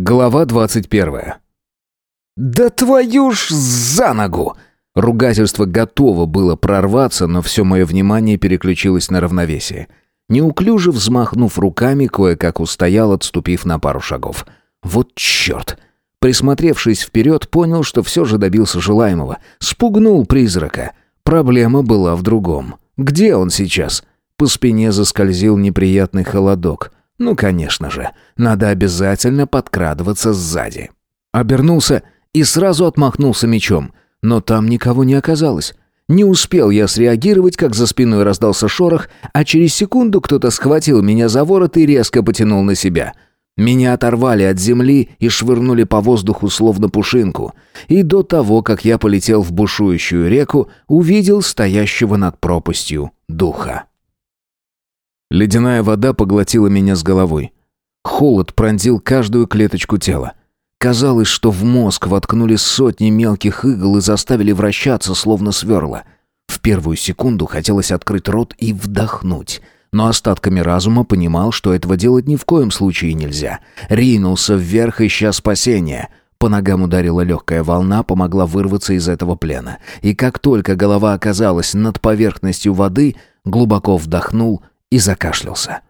Глава 21. «Да твою ж за ногу!» Ругательство готово было прорваться, но все мое внимание переключилось на равновесие. Неуклюже взмахнув руками, кое-как устоял, отступив на пару шагов. «Вот черт!» Присмотревшись вперед, понял, что все же добился желаемого. Спугнул призрака. Проблема была в другом. Где он сейчас? По спине заскользил неприятный холодок. Ну, конечно же, надо обязательно подкрадываться сзади. Обернулся и сразу отмахнулся мечом, но там никого не оказалось. Не успел я среагировать, как за спиной раздался шорох, а через секунду кто-то схватил меня за ворот и резко потянул на себя. Меня оторвали от земли и швырнули по воздуху словно пушинку. И до того, как я полетел в бушующую реку, увидел стоящего над пропастью духа. Ледяная вода поглотила меня с головой. Холод пронзил каждую клеточку тела. Казалось, что в мозг воткнули сотни мелких игл и заставили вращаться, словно сверла. В первую секунду хотелось открыть рот и вдохнуть. Но остатками разума понимал, что этого делать ни в коем случае нельзя. Ринулся вверх, ища спасения. По ногам ударила легкая волна, помогла вырваться из этого плена. И как только голова оказалась над поверхностью воды, глубоко вдохнул и закашлялся.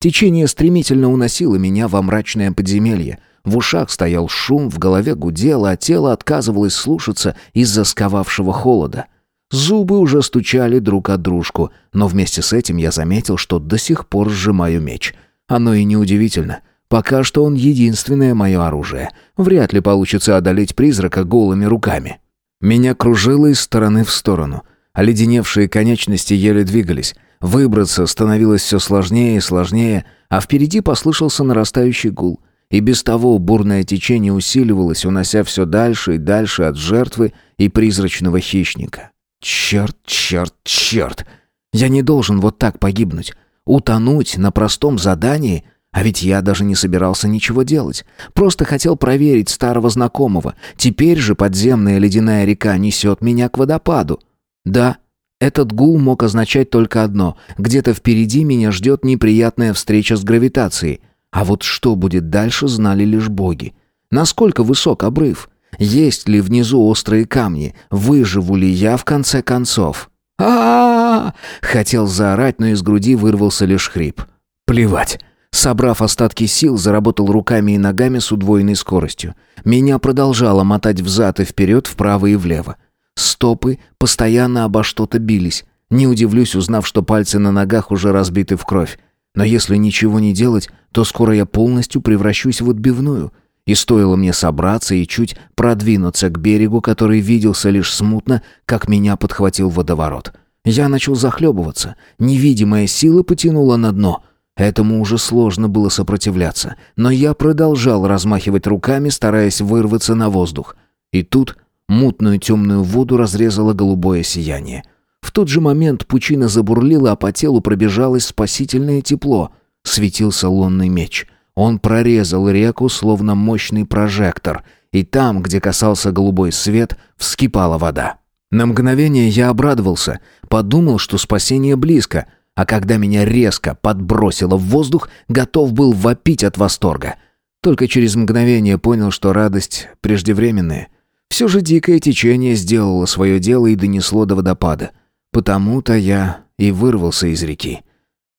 Течение стремительно уносило меня во мрачное подземелье. В ушах стоял шум, в голове гудело, а тело отказывалось слушаться из-за сковавшего холода. Зубы уже стучали друг от дружку, но вместе с этим я заметил, что до сих пор сжимаю меч. Оно и неудивительно. Пока что он единственное мое оружие. Вряд ли получится одолеть призрака голыми руками. Меня кружило из стороны в сторону. Оледеневшие конечности еле двигались. Выбраться становилось все сложнее и сложнее, а впереди послышался нарастающий гул. И без того бурное течение усиливалось, унося все дальше и дальше от жертвы и призрачного хищника. Черт, черт, черт! Я не должен вот так погибнуть. Утонуть на простом задании — а ведь я даже не собирался ничего делать. Просто хотел проверить старого знакомого. Теперь же подземная ледяная река несет меня к водопаду. Да, этот гул мог означать только одно. Где-то впереди меня ждет неприятная встреча с гравитацией. А вот что будет дальше, знали лишь боги. Насколько высок обрыв? Есть ли внизу острые камни? Выживу ли я в конце концов? а, -а, -а, Хотел заорать, но из груди вырвался лишь хрип. Плевать. Собрав остатки сил, заработал руками и ногами с удвоенной скоростью. Меня продолжало мотать взад и вперед, вправо и влево. Стопы постоянно обо что-то бились. Не удивлюсь, узнав, что пальцы на ногах уже разбиты в кровь. Но если ничего не делать, то скоро я полностью превращусь в отбивную. И стоило мне собраться и чуть продвинуться к берегу, который виделся лишь смутно, как меня подхватил водоворот. Я начал захлебываться. Невидимая сила потянула на дно. Этому уже сложно было сопротивляться, но я продолжал размахивать руками, стараясь вырваться на воздух. И тут Мутную темную воду разрезало голубое сияние. В тот же момент пучина забурлила, а по телу пробежалось спасительное тепло. Светился лунный меч. Он прорезал реку, словно мощный прожектор, и там, где касался голубой свет, вскипала вода. На мгновение я обрадовался, подумал, что спасение близко, а когда меня резко подбросило в воздух, готов был вопить от восторга. Только через мгновение понял, что радость преждевременная — все же дикое течение сделало свое дело и донесло до водопада. Потому-то я и вырвался из реки.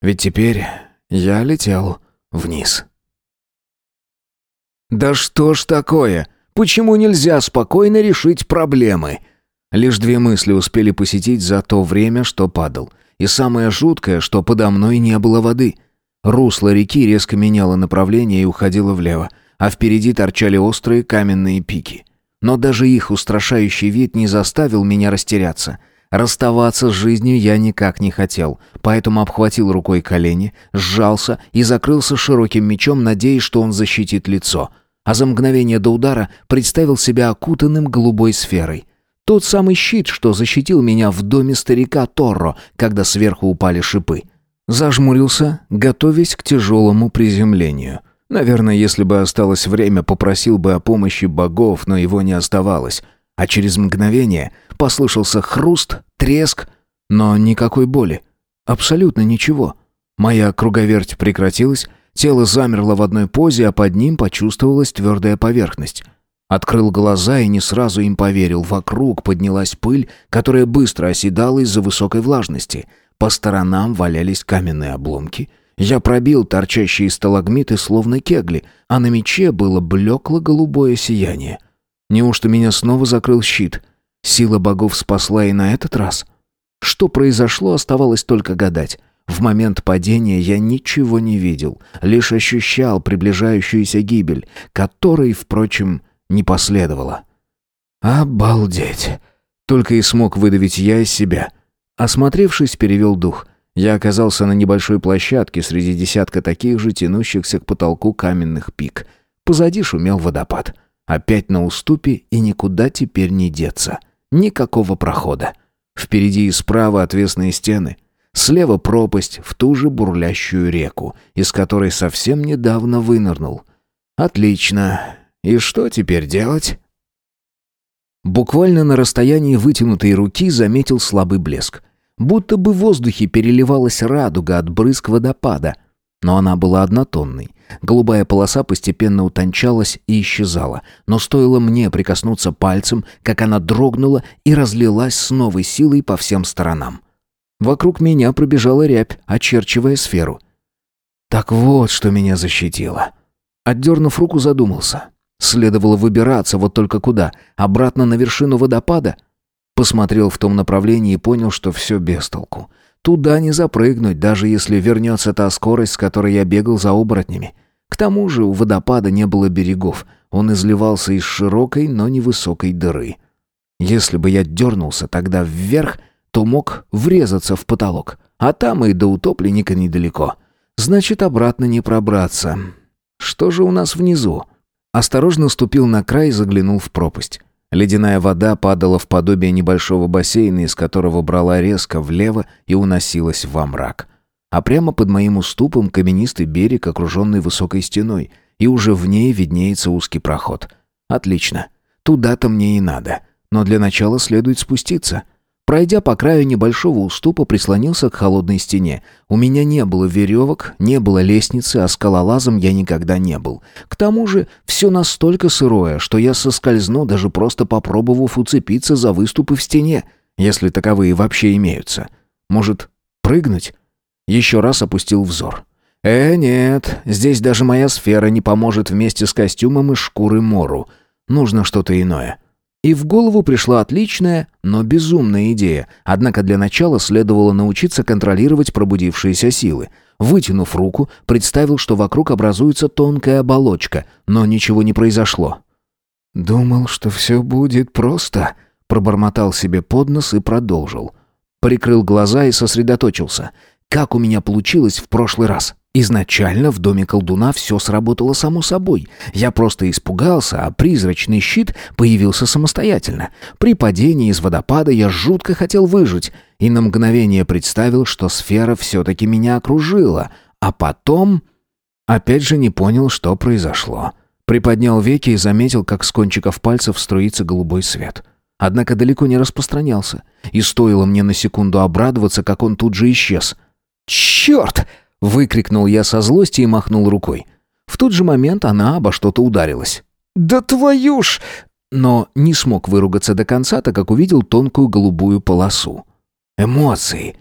Ведь теперь я летел вниз. «Да что ж такое? Почему нельзя спокойно решить проблемы?» Лишь две мысли успели посетить за то время, что падал. И самое жуткое, что подо мной не было воды. Русло реки резко меняло направление и уходило влево, а впереди торчали острые каменные пики. Но даже их устрашающий вид не заставил меня растеряться. Расставаться с жизнью я никак не хотел, поэтому обхватил рукой колени, сжался и закрылся широким мечом, надеясь, что он защитит лицо. А за мгновение до удара представил себя окутанным голубой сферой. Тот самый щит, что защитил меня в доме старика Торро, когда сверху упали шипы. Зажмурился, готовясь к тяжелому приземлению. Наверное, если бы осталось время, попросил бы о помощи богов, но его не оставалось. А через мгновение послышался хруст, треск, но никакой боли. Абсолютно ничего. Моя круговерть прекратилась, Тело замерло в одной позе, а под ним почувствовалась твердая поверхность. Открыл глаза и не сразу им поверил. Вокруг поднялась пыль, которая быстро оседала из-за высокой влажности. По сторонам валялись каменные обломки. Я пробил торчащие сталагмиты, словно кегли, а на мече было блекло-голубое сияние. Неужто меня снова закрыл щит? Сила богов спасла и на этот раз? Что произошло, оставалось только гадать. В момент падения я ничего не видел, лишь ощущал приближающуюся гибель, которой, впрочем, не последовало. «Обалдеть!» Только и смог выдавить я из себя. Осмотревшись, перевел дух. Я оказался на небольшой площадке среди десятка таких же тянущихся к потолку каменных пик. Позади шумел водопад. Опять на уступе и никуда теперь не деться. Никакого прохода. Впереди и справа отвесные стены — Слева пропасть в ту же бурлящую реку, из которой совсем недавно вынырнул. Отлично. И что теперь делать? Буквально на расстоянии вытянутой руки заметил слабый блеск. Будто бы в воздухе переливалась радуга от брызг водопада. Но она была однотонной. Голубая полоса постепенно утончалась и исчезала. Но стоило мне прикоснуться пальцем, как она дрогнула и разлилась с новой силой по всем сторонам. Вокруг меня пробежала рябь, очерчивая сферу. Так вот, что меня защитило. Отдернув руку, задумался. Следовало выбираться, вот только куда? Обратно на вершину водопада? Посмотрел в том направлении и понял, что все без толку. Туда не запрыгнуть, даже если вернется та скорость, с которой я бегал за оборотнями. К тому же у водопада не было берегов. Он изливался из широкой, но невысокой дыры. Если бы я дернулся тогда вверх, то мог врезаться в потолок. А там и до утопленника недалеко. Значит, обратно не пробраться. Что же у нас внизу? Осторожно ступил на край и заглянул в пропасть. Ледяная вода падала в подобие небольшого бассейна, из которого брала резко влево и уносилась во мрак. А прямо под моим уступом каменистый берег, окруженный высокой стеной, и уже в ней виднеется узкий проход. Отлично. Туда-то мне и надо. Но для начала следует спуститься — Пройдя по краю небольшого уступа, прислонился к холодной стене. У меня не было веревок, не было лестницы, а скалолазом я никогда не был. К тому же все настолько сырое, что я соскользну, даже просто попробовав уцепиться за выступы в стене, если таковые вообще имеются. Может, прыгнуть? Еще раз опустил взор. Э, нет, здесь даже моя сфера не поможет вместе с костюмом из шкуры Мору. Нужно что-то иное. И в голову пришла отличная, но безумная идея. Однако для начала следовало научиться контролировать пробудившиеся силы. Вытянув руку, представил, что вокруг образуется тонкая оболочка, но ничего не произошло. «Думал, что все будет просто», — пробормотал себе под нос и продолжил. Прикрыл глаза и сосредоточился. «Как у меня получилось в прошлый раз?» Изначально в доме колдуна все сработало само собой. Я просто испугался, а призрачный щит появился самостоятельно. При падении из водопада я жутко хотел выжить, и на мгновение представил, что сфера все-таки меня окружила. А потом... Опять же не понял, что произошло. Приподнял веки и заметил, как с кончиков пальцев струится голубой свет. Однако далеко не распространялся. И стоило мне на секунду обрадоваться, как он тут же исчез. «Черт!» Выкрикнул я со злости и махнул рукой. В тот же момент она обо что-то ударилась. «Да твою ж!» Но не смог выругаться до конца, так как увидел тонкую голубую полосу. Эмоции.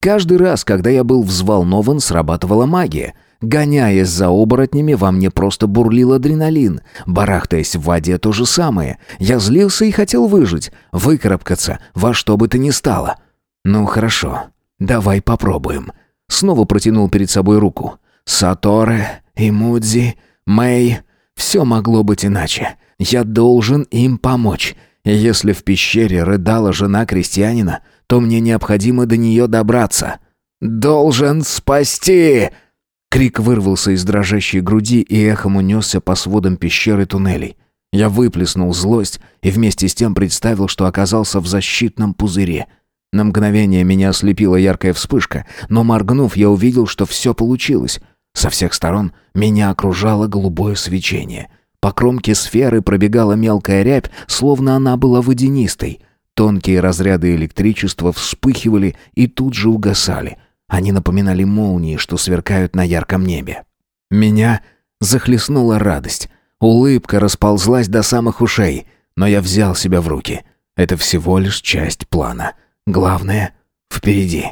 Каждый раз, когда я был взволнован, срабатывала магия. Гоняясь за оборотнями, во мне просто бурлил адреналин. Барахтаясь в воде то же самое. Я злился и хотел выжить, выкарабкаться, во что бы то ни стало. Ну хорошо, давай попробуем. Снова протянул перед собой руку. Саторе, Имудзи, Мэй. Все могло быть иначе. Я должен им помочь. Если в пещере рыдала жена крестьянина, то мне необходимо до нее добраться. «Должен спасти!» Крик вырвался из дрожащей груди и эхом унесся по сводам пещеры туннелей. Я выплеснул злость и вместе с тем представил, что оказался в защитном пузыре — на мгновение меня ослепила яркая вспышка, но моргнув, я увидел, что все получилось. Со всех сторон меня окружало голубое свечение. По кромке сферы пробегала мелкая рябь, словно она была водянистой. Тонкие разряды электричества вспыхивали и тут же угасали. Они напоминали молнии, что сверкают на ярком небе. Меня захлестнула радость. Улыбка расползлась до самых ушей, но я взял себя в руки. Это всего лишь часть плана. Главное — впереди.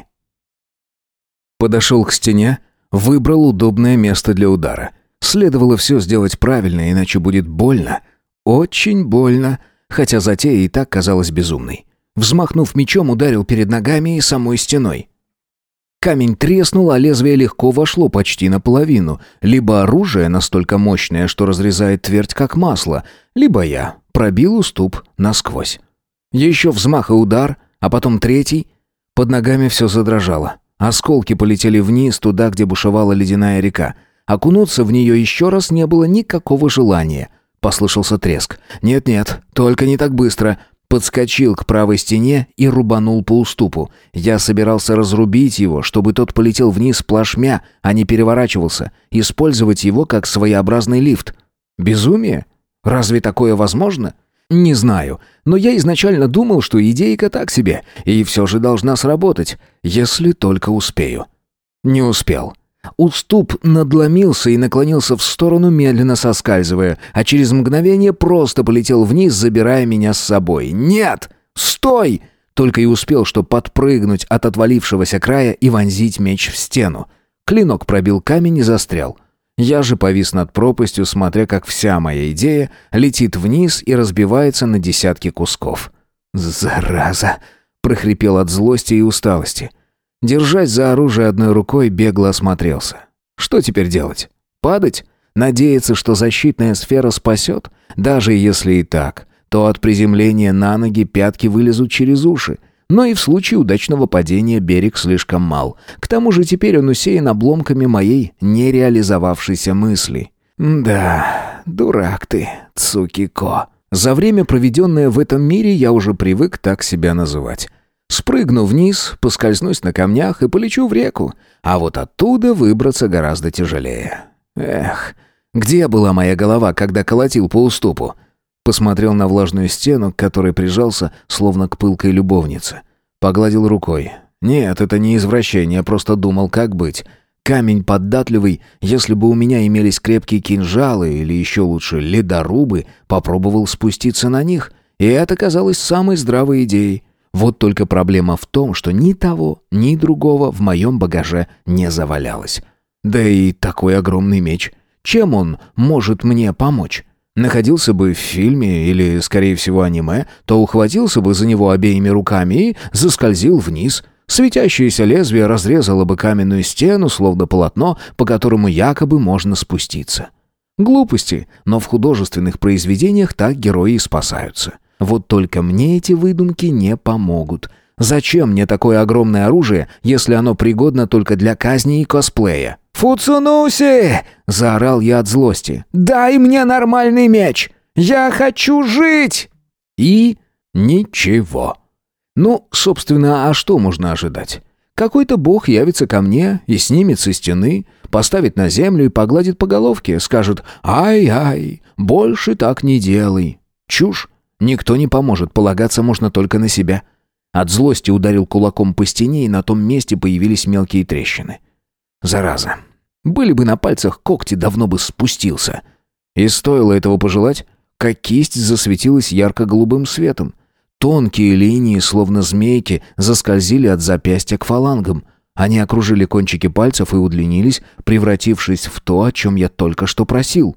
Подошел к стене, выбрал удобное место для удара. Следовало все сделать правильно, иначе будет больно. Очень больно, хотя затея и так казалась безумной. Взмахнув мечом, ударил перед ногами и самой стеной. Камень треснул, а лезвие легко вошло почти наполовину. Либо оружие настолько мощное, что разрезает твердь как масло, либо я пробил уступ насквозь. Еще взмах и удар, а потом третий. Под ногами все задрожало. Осколки полетели вниз, туда, где бушевала ледяная река. Окунуться в нее еще раз не было никакого желания. Послышался треск. «Нет-нет, только не так быстро подскочил к правой стене и рубанул по уступу. Я собирался разрубить его, чтобы тот полетел вниз плашмя, а не переворачивался, использовать его как своеобразный лифт. Безумие? Разве такое возможно? Не знаю, но я изначально думал, что идейка так себе, и все же должна сработать, если только успею. Не успел. Уступ надломился и наклонился в сторону, медленно соскальзывая, а через мгновение просто полетел вниз, забирая меня с собой. «Нет! Стой!» Только и успел, что подпрыгнуть от отвалившегося края и вонзить меч в стену. Клинок пробил камень и застрял. Я же повис над пропастью, смотря как вся моя идея летит вниз и разбивается на десятки кусков. «Зараза!» — прохрипел от злости и усталости. Держась за оружие одной рукой, бегло осмотрелся. Что теперь делать? Падать? Надеяться, что защитная сфера спасет? Даже если и так, то от приземления на ноги пятки вылезут через уши. Но и в случае удачного падения берег слишком мал. К тому же теперь он усеян обломками моей нереализовавшейся мысли. «Да, дурак ты, Цукико». За время, проведенное в этом мире, я уже привык так себя называть. Спрыгну вниз, поскользнусь на камнях и полечу в реку, а вот оттуда выбраться гораздо тяжелее. Эх, где была моя голова, когда колотил по уступу? Посмотрел на влажную стену, к которой прижался, словно к пылкой любовнице. Погладил рукой. Нет, это не извращение, просто думал, как быть. Камень податливый, если бы у меня имелись крепкие кинжалы или еще лучше ледорубы, попробовал спуститься на них, и это казалось самой здравой идеей. Вот только проблема в том, что ни того, ни другого в моем багаже не завалялось. Да и такой огромный меч. Чем он может мне помочь? Находился бы в фильме или, скорее всего, аниме, то ухватился бы за него обеими руками и заскользил вниз. Светящееся лезвие разрезало бы каменную стену, словно полотно, по которому якобы можно спуститься. Глупости, но в художественных произведениях так герои и спасаются. Вот только мне эти выдумки не помогут. Зачем мне такое огромное оружие, если оно пригодно только для казни и косплея? «Фуцунуси!» — заорал я от злости. «Дай мне нормальный меч! Я хочу жить!» И ничего. Ну, собственно, а что можно ожидать? Какой-то бог явится ко мне и снимет со стены, поставит на землю и погладит по головке, скажет «Ай-ай, больше так не делай». Чушь. Никто не поможет, полагаться можно только на себя. От злости ударил кулаком по стене, и на том месте появились мелкие трещины. Зараза. Были бы на пальцах когти, давно бы спустился. И стоило этого пожелать, как кисть засветилась ярко-голубым светом. Тонкие линии, словно змейки, заскользили от запястья к фалангам. Они окружили кончики пальцев и удлинились, превратившись в то, о чем я только что просил.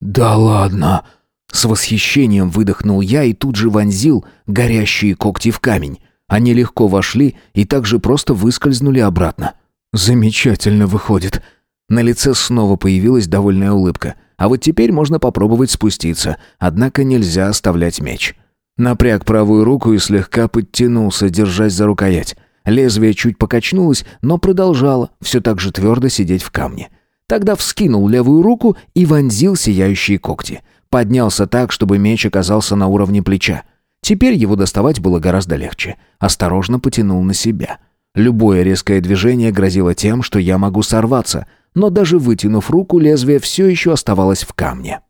«Да ладно!» С восхищением выдохнул я и тут же вонзил горящие когти в камень. Они легко вошли и также просто выскользнули обратно. Замечательно выходит. На лице снова появилась довольная улыбка. А вот теперь можно попробовать спуститься, однако нельзя оставлять меч. Напряг правую руку и слегка подтянулся, держась за рукоять. Лезвие чуть покачнулось, но продолжало все так же твердо сидеть в камне. Тогда вскинул левую руку и вонзил сияющие когти. Поднялся так, чтобы меч оказался на уровне плеча. Теперь его доставать было гораздо легче. Осторожно потянул на себя. Любое резкое движение грозило тем, что я могу сорваться, но даже вытянув руку, лезвие все еще оставалось в камне.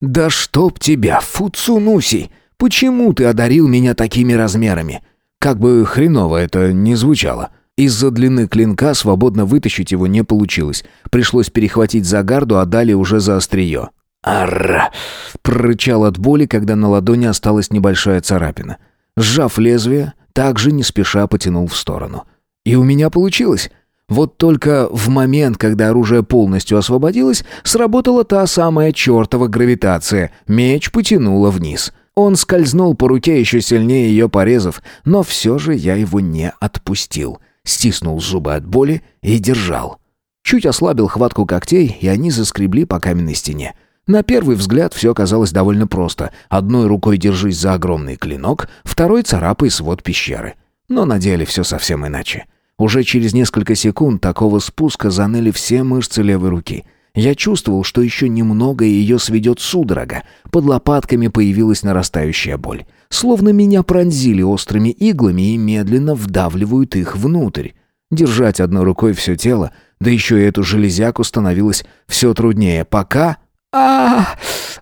«Да чтоб тебя, Фуцунуси! Почему ты одарил меня такими размерами?» Как бы хреново это ни звучало. Из-за длины клинка свободно вытащить его не получилось. Пришлось перехватить за гарду, а далее уже за острие. «Арра!» — прорычал от боли, когда на ладони осталась небольшая царапина. Сжав лезвие, также не спеша потянул в сторону. И у меня получилось. Вот только в момент, когда оружие полностью освободилось, сработала та самая чертова гравитация. Меч потянуло вниз. Он скользнул по руке еще сильнее ее порезав, но все же я его не отпустил. Стиснул зубы от боли и держал. Чуть ослабил хватку когтей, и они заскребли по каменной стене. На первый взгляд все казалось довольно просто. Одной рукой держись за огромный клинок, второй царапай свод пещеры. Но на деле все совсем иначе. Уже через несколько секунд такого спуска заныли все мышцы левой руки. Я чувствовал, что еще немного ее сведет судорога. Под лопатками появилась нарастающая боль. Словно меня пронзили острыми иглами и медленно вдавливают их внутрь. Держать одной рукой все тело, да еще и эту железяку становилось все труднее, пока а,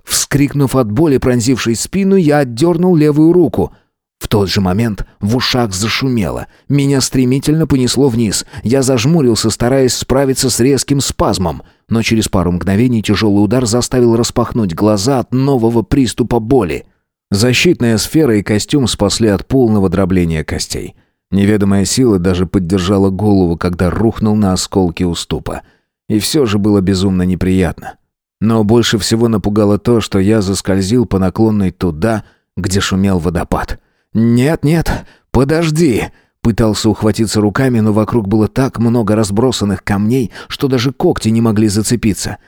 Вскрикнув от боли, пронзившей спину, я отдернул левую руку. В тот же момент в ушах зашумело. Меня стремительно понесло вниз. Я зажмурился, стараясь справиться с резким спазмом. Но через пару мгновений тяжелый удар заставил распахнуть глаза от нового приступа боли. Защитная сфера и костюм спасли от полного дробления костей. Неведомая сила даже поддержала голову, когда рухнул на осколки уступа. И все же было безумно неприятно. Но больше всего напугало то, что я заскользил по наклонной туда, где шумел водопад. «Нет-нет, подожди!» Пытался ухватиться руками, но вокруг было так много разбросанных камней, что даже когти не могли зацепиться.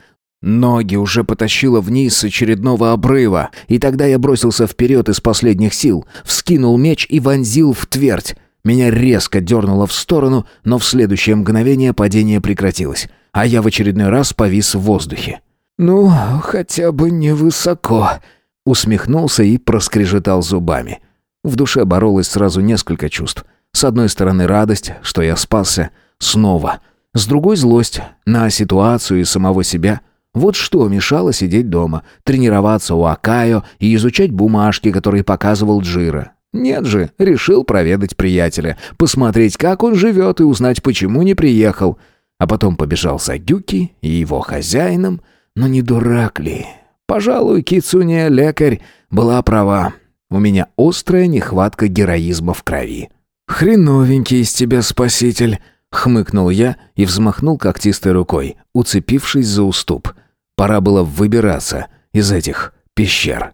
Ноги уже потащило вниз с очередного обрыва, и тогда я бросился вперед из последних сил, вскинул меч и вонзил в твердь. Меня резко дернуло в сторону, но в следующее мгновение падение прекратилось, а я в очередной раз повис в воздухе. «Ну, хотя бы невысоко», — усмехнулся и проскрежетал зубами. В душе боролось сразу несколько чувств. С одной стороны радость, что я спасся, снова. С другой злость на ситуацию и самого себя. Вот что мешало сидеть дома, тренироваться у Акао и изучать бумажки, которые показывал Джира. Нет же, решил проведать приятеля, посмотреть, как он живет и узнать, почему не приехал. А потом побежал за Гюки и его хозяином, но не дурак ли? Пожалуй, Кицуния лекарь была права. У меня острая нехватка героизма в крови. «Хреновенький из тебя спаситель!» — хмыкнул я и взмахнул когтистой рукой, уцепившись за уступ. Пора было выбираться из этих пещер.